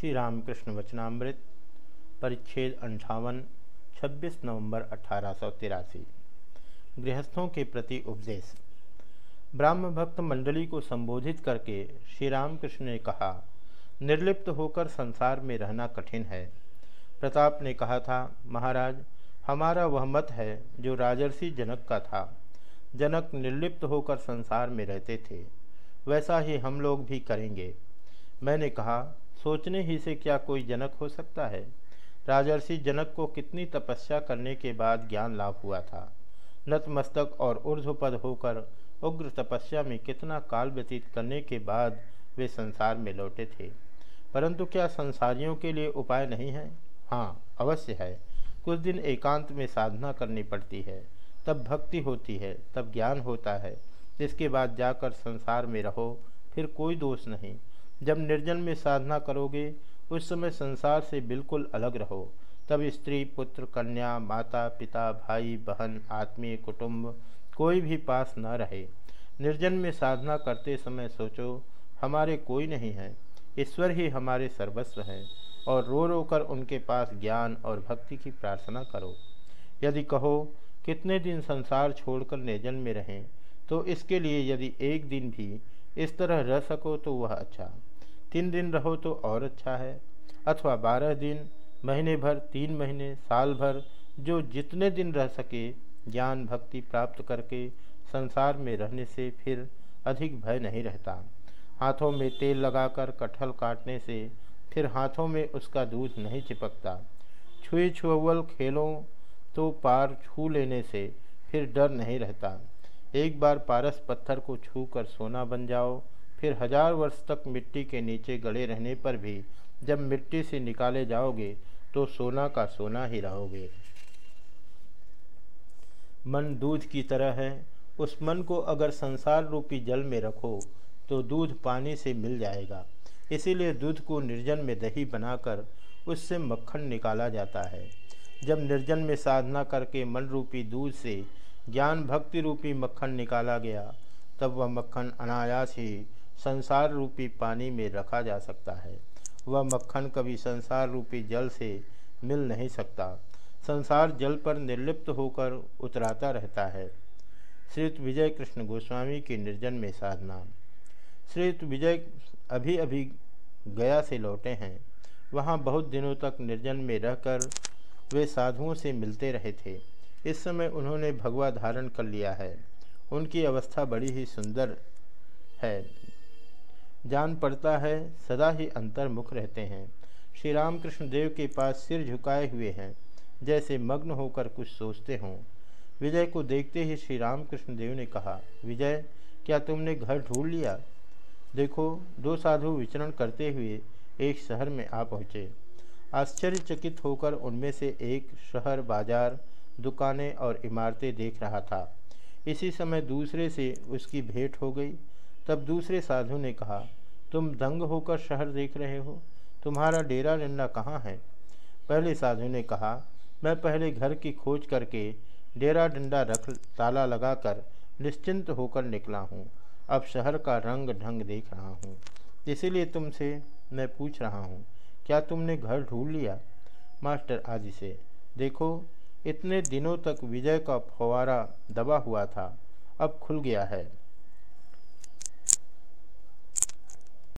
श्री रामकृष्ण वचनामृत, परिच्छेद अंठावन 26 नवंबर अठारह सौ तिरासी। गृहस्थों के प्रति उपदेश। ब्राह्म भक्त मंडली को संबोधित करके श्री रामकृष्ण ने कहा, निर्लिप्त होकर संसार में रहना कठिन है। प्रताप ने कहा था, महाराज, हमारा वह मत है जो राजर्षि जनक का था। जनक निर्लिप्त होकर संसार में रहते थे। वैसा ही हम लोग भी करेंगे। मैंने कहा सोचने ही से क्या कोई जनक हो सकता है? राजर्षि जनक को कितनी तपस्या करने के बाद ज्ञान लाभ हुआ था? नतमस्तक और ऊर्ध्वपद होकर उग्र तपस्या में कितना काल व्यतीत करने के बाद वे संसार में लौटे थे? परंतु क्या संसारियों के लिए उपाय नहीं है? हाँ अवश्य है। कुछ दिन एकांत में साधना करनी पड़ती है। तब भक्ति होती है, तब ज्ञान होता है। इसके बाद जाकर संसार में रहो, फिर कोई दोष नहीं। जब निर्जन में साधना करोगे, उस समय संसार से बिल्कुल अलग रहो। तब स्त्री, पुत्र, कन्या, माता, पिता, भाई, बहन आत्मीय कुटुंब कोई भी पास न रहे। निर्जन में साधना करते समय सोचो, हमारे कोई नहीं है। ईश्वर ही हमारे सर्वस्व हैं और रो रो कर उनके पास ज्ञान और भक्ति की प्रार्थना करो। यदि कहो, कितने दिन संसार छोड़कर निर्जन में रहें तो इसके लिए यदि एक दिन भी इस तरह रह सको तो वह अच्छा। तीन दिन रहो तो और अच्छा है। अथवा बारह दिन, महीने भर, तीन महीने, साल भर, जो जितने दिन रह सके, ज्ञान भक्ति प्राप्त करके संसार में रहने से फिर अधिक भय नहीं रहता। हाथों में तेल लगाकर कटहल काटने से फिर हाथों में उसका दूध नहीं चिपकता। छुए छुअल खेलों तो पार छू लेने से फिर डर नहीं रहता। एक बार पारस पत्थर को छू कर सोना बन जाओ फिर हज़ार वर्ष तक मिट्टी के नीचे गड़े रहने पर भी जब मिट्टी से निकाले जाओगे तो सोना का सोना ही रहोगे। मन दूध की तरह है। उस मन को अगर संसार रूपी जल में रखो तो दूध पानी से मिल जाएगा। इसीलिए दूध को निर्जन में दही बनाकर उससे मक्खन निकाला जाता है। जब निर्जन में साधना करके मन रूपी दूध से ज्ञान भक्ति रूपी मक्खन निकाला गया, तब वह मक्खन अनायास ही संसार रूपी पानी में रखा जा सकता है। वह मक्खन कभी संसार रूपी जल से मिल नहीं सकता। संसार जल पर निर्लिप्त होकर उतराता रहता है। श्रीत विजय कृष्ण गोस्वामी की निर्जन में साधना। श्रीत विजय अभी अभी गया से लौटे हैं। वहाँ बहुत दिनों तक निर्जन में रहकर वे साधुओं से मिलते रहे थे। इस समय उन्होंने भगवा धारण कर लिया है। उनकी अवस्था बड़ी ही सुंदर है। जान पड़ता है, सदा ही अंतर्मुख रहते हैं। श्री रामकृष्ण देव के पास सिर झुकाए हुए हैं, जैसे मग्न होकर कुछ सोचते हों। विजय को देखते ही श्री रामकृष्ण देव ने कहा, विजय, क्या तुमने घर ढूंढ लिया? देखो, दो साधु विचरण करते हुए एक शहर में आ पहुँचे। आश्चर्यचकित होकर उनमें से एक शहर बाज़ार, दुकानें और इमारतें देख रहा था। इसी समय दूसरे से उसकी भेंट हो गई। तब दूसरे साधु ने कहा, तुम दंग होकर शहर देख रहे हो? तुम्हारा डेरा डंडा कहाँ है? पहले साधु ने कहा, मैं पहले घर की खोज करके डेरा डंडा रख, ताला लगाकर निश्चिंत होकर निकला हूँ। अब शहर का रंग ढंग देख रहा हूँ। इसीलिए तुमसे मैं पूछ रहा हूँ, क्या तुमने घर ढूंढ लिया? मास्टर आदि से, देखो, इतने दिनों तक विजय का फवारा दबा हुआ था, अब खुल गया है।